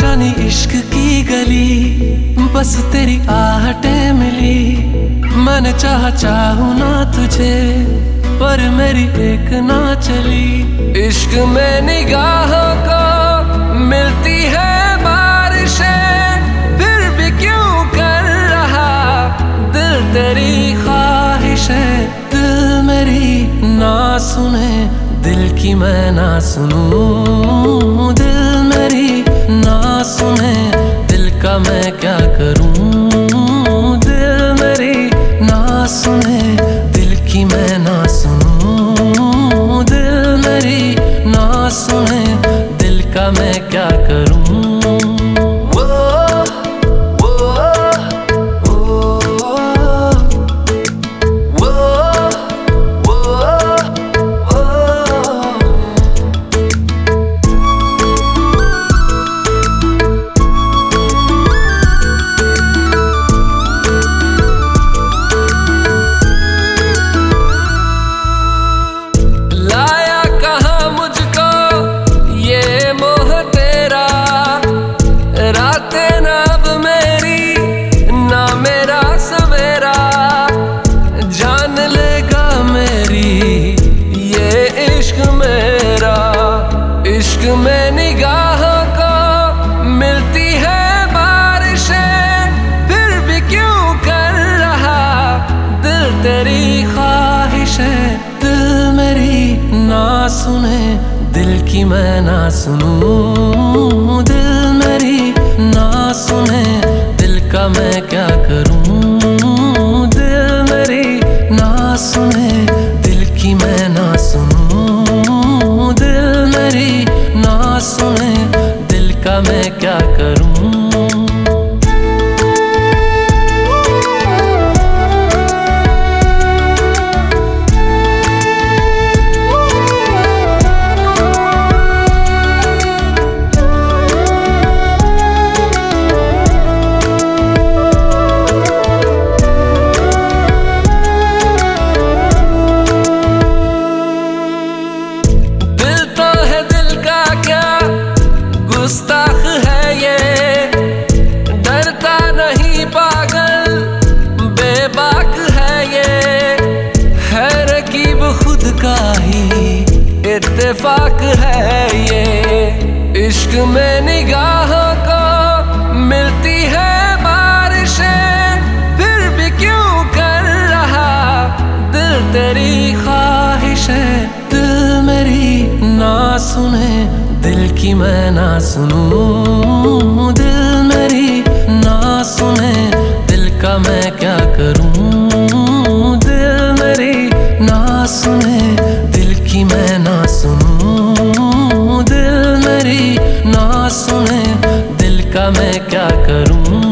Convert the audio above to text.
जानी इश्क की गली, बस तेरी आहटें मिली। मैंने चाहा चाहू ना तुझे, पर मेरी एक ना चली। इश्क में निगाहों को मिलती है बारिशें, फिर भी क्यों कर रहा? दिल तेरी ख्वाहिशें, दिल मेरी ना सुने, दिल की मैं ना सुनूं। दिल सुने दिल का मैं क्या करूँ? सुने, दिल की मैं ना सुनूं। दिल मेरी ना सुने, दिल का मैं क्या करूँ? दिल मेरी ना सुने, दिल की मैं ना सुनूं। दिल मेरी ना सुने, दिल का मैं क्या करूँ? इत्तेफाक है ये। इश्क में निगाह को मिलती है बारिशें। फिर भी क्यों कर रहा? दिल तेरी ख्वाहिश है। दिल मेरी ना सुने, दिल की मैं ना सुनूं। मैं क्या करूँ?